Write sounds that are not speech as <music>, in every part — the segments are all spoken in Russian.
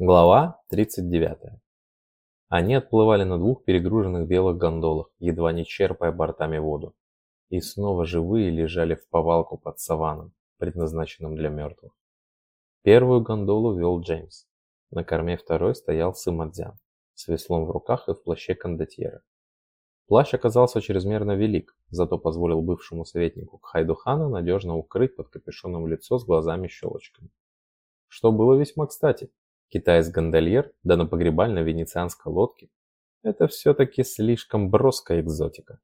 Глава 39. Они отплывали на двух перегруженных белых гондолах, едва не черпая бортами воду. И снова живые лежали в повалку под саваном, предназначенным для мертвых. Первую гондолу вел Джеймс. На корме второй стоял Сымадзян, с веслом в руках и в плаще кондотьера. Плащ оказался чрезмерно велик, зато позволил бывшему советнику Кхайдухана надежно укрыть под капюшоном лицо с глазами-щелочками. Что было весьма кстати, Китаец-гондольер, да на погребальной венецианской лодке – это все-таки слишком броская экзотика.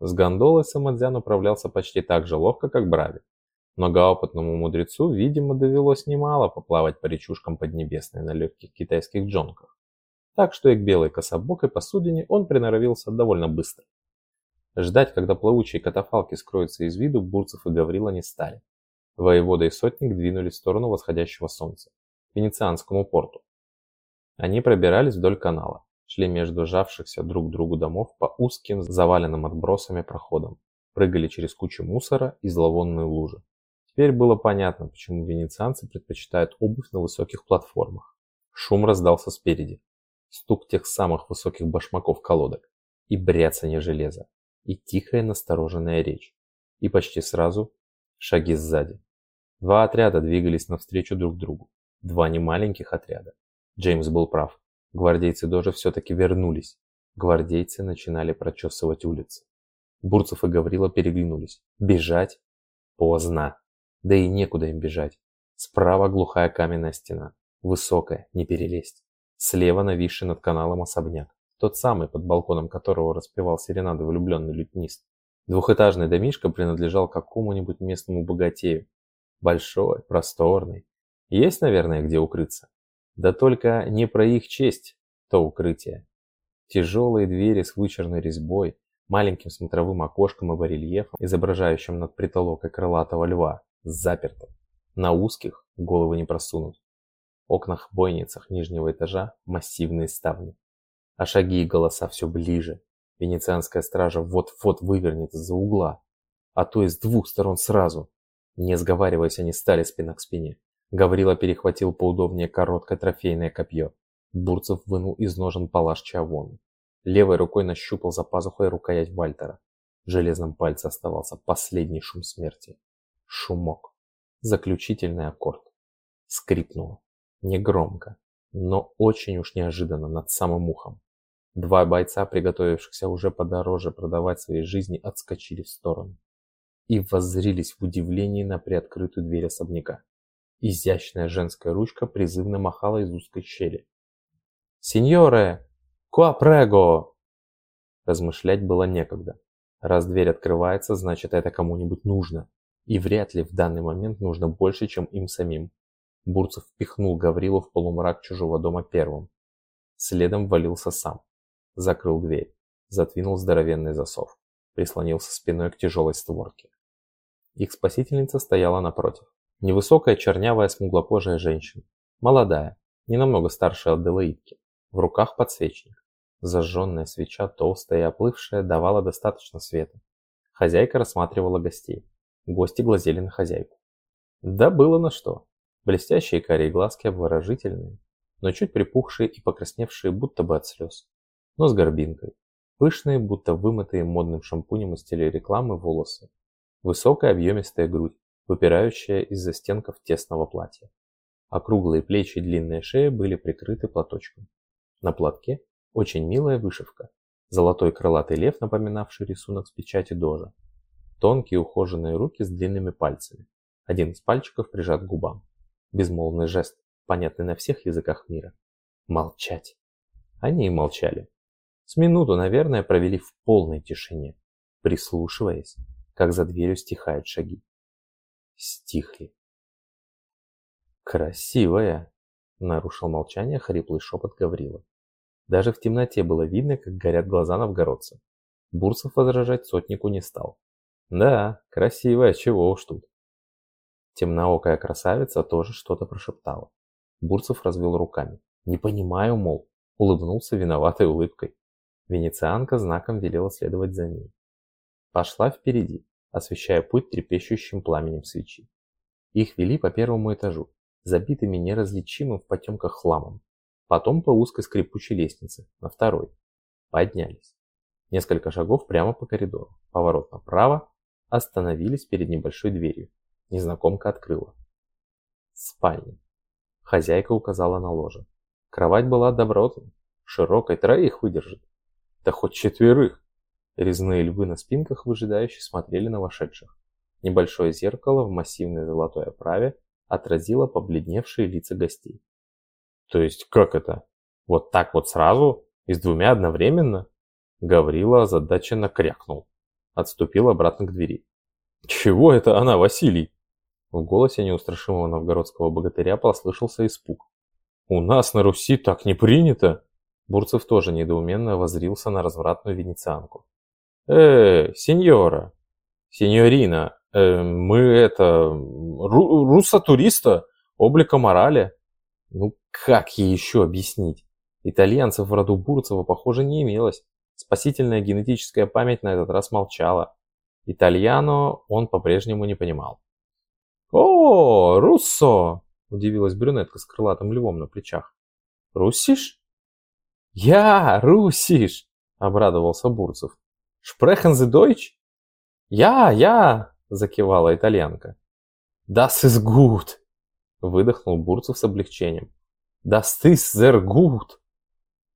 С гондолой Самадзян управлялся почти так же ловко, как Брави. Многоопытному мудрецу, видимо, довелось немало поплавать по речушкам Поднебесной на легких китайских джонках. Так что и к белой кособокой посудине он приноровился довольно быстро. Ждать, когда плавучие катафалки скроются из виду, Бурцев и Гаврила не стали. Воевода и сотник двинулись в сторону восходящего солнца. Венецианскому порту. Они пробирались вдоль канала, шли между сжавшихся друг к другу домов по узким, заваленным отбросами проходам, прыгали через кучу мусора и зловонные лужи. Теперь было понятно, почему венецианцы предпочитают обувь на высоких платформах. Шум раздался спереди. Стук тех самых высоких башмаков колодок. И бряцание железа. И тихая настороженная речь. И почти сразу шаги сзади. Два отряда двигались навстречу друг другу. Два немаленьких отряда. Джеймс был прав. Гвардейцы тоже все-таки вернулись. Гвардейцы начинали прочесывать улицы. Бурцев и Гаврила переглянулись. Бежать? Поздно. Да и некуда им бежать. Справа глухая каменная стена. Высокая, не перелезть. Слева нависший над каналом особняк. Тот самый, под балконом которого распевал серенады влюбленный лютнист. Двухэтажный домишко принадлежал какому-нибудь местному богатею. Большой, просторный, есть, наверное, где укрыться. Да только не про их честь, то укрытие. Тяжелые двери с вычерной резьбой, маленьким смотровым окошком и барельефом, изображающим над притолокой крылатого льва, заперты. На узких головы не просунут. В окнах-бойницах нижнего этажа массивные ставни. А шаги и голоса все ближе. Венецианская стража вот-вот вывернет из-за угла. А то и с двух сторон сразу. Не сговариваясь, они стали спина к спине. Гаврила перехватил поудобнее короткое трофейное копье. Бурцев вынул из ножен палаш Чавону. Левой рукой нащупал за пазухой рукоять Вальтера. В железном пальце оставался последний шум смерти. Шумок. Заключительный аккорд. Скрипнуло. Негромко, но очень уж неожиданно над самым ухом. Два бойца, приготовившихся уже подороже продавать свои жизни, отскочили в сторону и воззрились в удивлении на приоткрытую дверь особняка. Изящная женская ручка призывно махала из узкой щели. «Сеньоре! Куа прего!» Размышлять было некогда. Раз дверь открывается, значит это кому-нибудь нужно. И вряд ли в данный момент нужно больше, чем им самим. Бурцев впихнул Гаврилу в полумрак чужого дома первым. Следом валился сам. Закрыл дверь. Задвинул здоровенный засов. Прислонился спиной к тяжелой створке. Их спасительница стояла напротив. Невысокая, чернявая, смуглокожая женщина. Молодая, не намного старше Аделаидки. В руках подсвечник. Зажженная свеча, толстая и оплывшая, давала достаточно света. Хозяйка рассматривала гостей. Гости глазели на хозяйку. Да было на что. Блестящие карие глазки обворожительные, но чуть припухшие и покрасневшие, будто бы от слез. Но с горбинкой. Пышные, будто вымытые модным шампунем из телерекламы волосы. Высокая объемистая грудь, выпирающая из-за стенков тесного платья. Округлые плечи и длинная шея были прикрыты платочком. На платке очень милая вышивка. Золотой крылатый лев, напоминавший рисунок с печати дожа. Тонкие ухоженные руки с длинными пальцами. Один из пальчиков прижат к губам. Безмолвный жест, понятный на всех языках мира. Молчать. Они и молчали. С минуту, наверное, провели в полной тишине, прислушиваясь, как за дверью стихают шаги стихли. «Красивая!» – нарушил молчание хриплый шепот Гаврила. Даже в темноте было видно, как горят глаза новгородца. Бурцев возражать сотнику не стал. «Да, красивая, чего уж тут». Темноокая красавица тоже что-то прошептала. Бурцев развел руками. «Не понимаю, мол», улыбнулся виноватой улыбкой. Венецианка знаком велела следовать за ней. Пошла впереди, освещая путь трепещущим пламенем свечи. Их вели по первому этажу. забитыми неразличимым в потемках хламом. Потом по узкой скрипучей лестнице, на второй. Поднялись. Несколько шагов прямо по коридору. Поворот направо. Остановились перед небольшой дверью. Незнакомка открыла. Спальня. Хозяйка указала на ложе. Кровать была добротной, широкой, троих выдержит. Да хоть четверых. Резные львы на спинках выжидающе смотрели на вошедших. Небольшое зеркало в массивной золотой оправе отразило побледневшие лица гостей. То есть как это? Вот так вот сразу? И с двумя одновременно? Гаврила озадаченно крякнул. Отступил обратно к двери. Чего это она, Василий? В голосе неустрашимого новгородского богатыря послышался испуг. «У нас на Руси так не принято!» Бурцев тоже недоуменно возрился на развратную венецианку. «Э, сеньора! Сеньорина, э, мы это... Ру, руссо-туриста, облика морали!» Ну, как ей еще объяснить? Итальянцев в роду Бурцева, похоже, не имелось. Спасительная генетическая память на этот раз молчала. Итальяно он по-прежнему не понимал. «О, Руссо!» – удивилась брюнетка с крылатым львом на плечах. «Руссиш?» «Я, Руссиш!» – обрадовался Бурцев. «Шпрехен зе дойч?» «Я, я!» – закивала итальянка. «Das ist gut!» – выдохнул Бурцев с облегчением. «Das ist sehr gut!»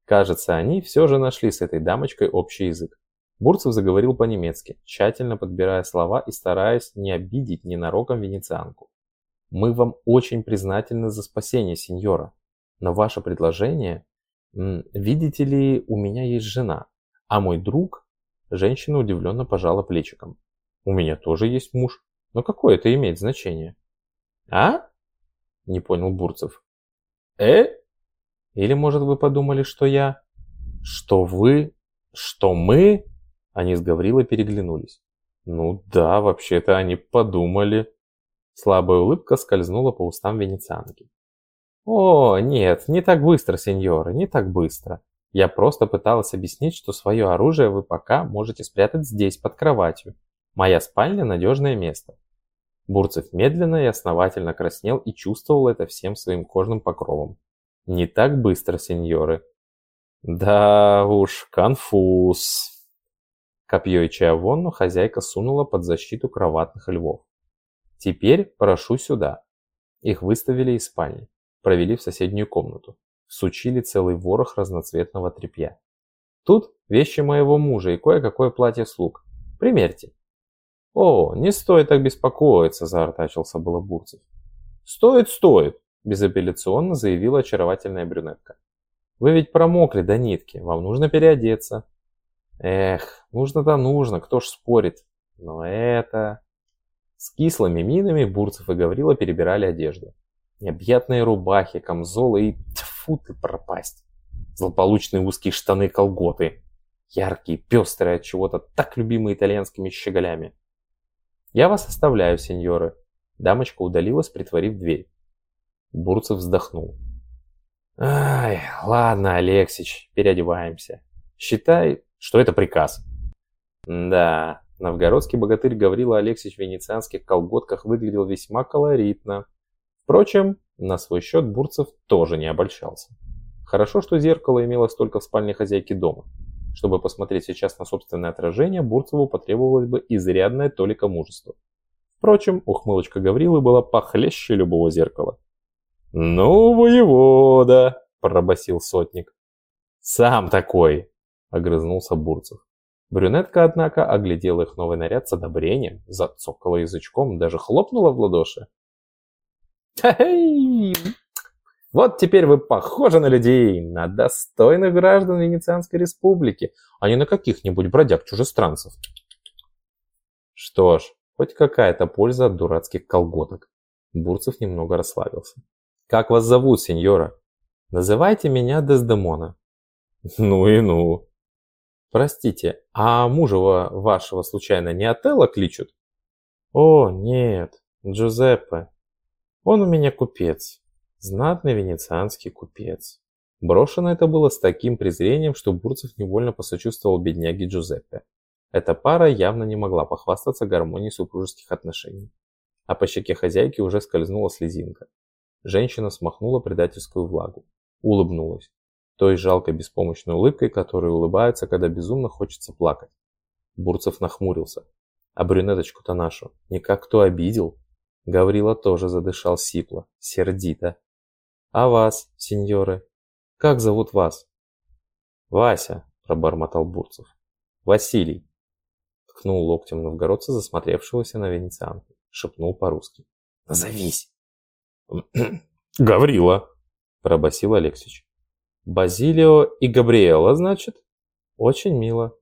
Кажется, они все же нашли с этой дамочкой общий язык. Бурцев заговорил по-немецки, тщательно подбирая слова и стараясь не обидеть ненароком венецианку. «Мы вам очень признательны за спасение, сеньора, но ваше предложение... Видите ли, у меня есть жена, а мой друг...» Женщина удивленно пожала плечиком. «У меня тоже есть муж, но какое это имеет значение?» «А?» – не понял Бурцев. «Э?» Или, может, вы подумали, что я... Что вы... Что мы... Они с Гаврилой переглянулись. Ну да, вообще-то они подумали. Слабая улыбка скользнула по устам венецианки. О, нет, не так быстро, сеньоры, не так быстро. Я просто пыталась объяснить, что свое оружие вы пока можете спрятать здесь, под кроватью. Моя спальня – надежное место. Бурцев медленно и основательно краснел и чувствовал это всем своим кожным покровом. Не так быстро, сеньоры. Да уж, конфуз. Копье и чаевонну хозяйка сунула под защиту кроватных львов. «Теперь прошу сюда». Их выставили из спальни, провели в соседнюю комнату, всучили целый ворох разноцветного тряпья. «Тут вещи моего мужа и кое-какое платье слуг. Примерьте». «О, не стоит так беспокоиться», – заортачился Балабурцев. «Стоит, стоит», – безапелляционно заявила очаровательная брюнетка. «Вы ведь промокли до нитки, вам нужно переодеться. Эх, нужно-то нужно, кто ж спорит. Но это... С кислыми минами Бурцев и Гаврила перебирали одежду. Необъятные рубахи, камзолы и... Тьфу ты пропасть. Злополучные узкие штаны-колготы. Яркие, пестрые от чего-то, так любимые итальянскими щеголями. «Я вас оставляю, сеньоры». Дамочка удалилась, притворив дверь. Бурцев вздохнул. «Ай, ладно, Алексич, переодеваемся. Считай, что это приказ. Да, новгородский богатырь Гаврила Алексеевич в венецианских колготках выглядел весьма колоритно. Впрочем, на свой счет Бурцев тоже не обольщался. Хорошо, что зеркало имелось только в спальне хозяйки дома. Чтобы посмотреть сейчас на собственное отражение, Бурцеву потребовалось бы изрядное толика мужества. Впрочем, ухмылочка Гаврилы была похлеще любого зеркала. «Ну, воевода!» – пробасил сотник. «Сам такой!» – огрызнулся Бурцев. Брюнетка, однако, оглядела их новый наряд с одобрением, зацокала язычком, даже хлопнула в ладоши. «Хе-хей! Вот теперь вы похожи на людей, на достойных граждан Венецианской республики, а не на каких-нибудь бродяг-чужестранцев». Что ж, хоть какая-то польза от дурацких колготок. Бурцев немного расслабился. «Как вас зовут, сеньора?» «Называйте меня Дездемона». «Ну и ну», Простите, а мужа вашего случайно не Отелло кличут? О, нет, Джузеппе. Он у меня купец. Знатный венецианский купец. Брошено это было с таким презрением, что Бурцев невольно посочувствовал бедняге Джузеппе. Эта пара явно не могла похвастаться гармонией супружеских отношений. А по щеке хозяйки уже скользнула слезинка. Женщина смахнула предательскую влагу. Улыбнулась. Той жалкой беспомощной улыбкой, которой улыбаются, когда безумно хочется плакать. Бурцев нахмурился. А брюнеточку-то нашу никак кто обидел? Гаврила тоже задышал сипло, сердито. «А вас, сеньоры? Как зовут вас?» «Вася», – пробормотал Бурцев. «Василий», – ткнул локтем новгородца, засмотревшегося на венецианку. Шепнул по-русски. «Назовись!» <clears throat> «Гаврила», – пробасил Алексич. «Базилио и Габриэла, значит?» «Очень мило.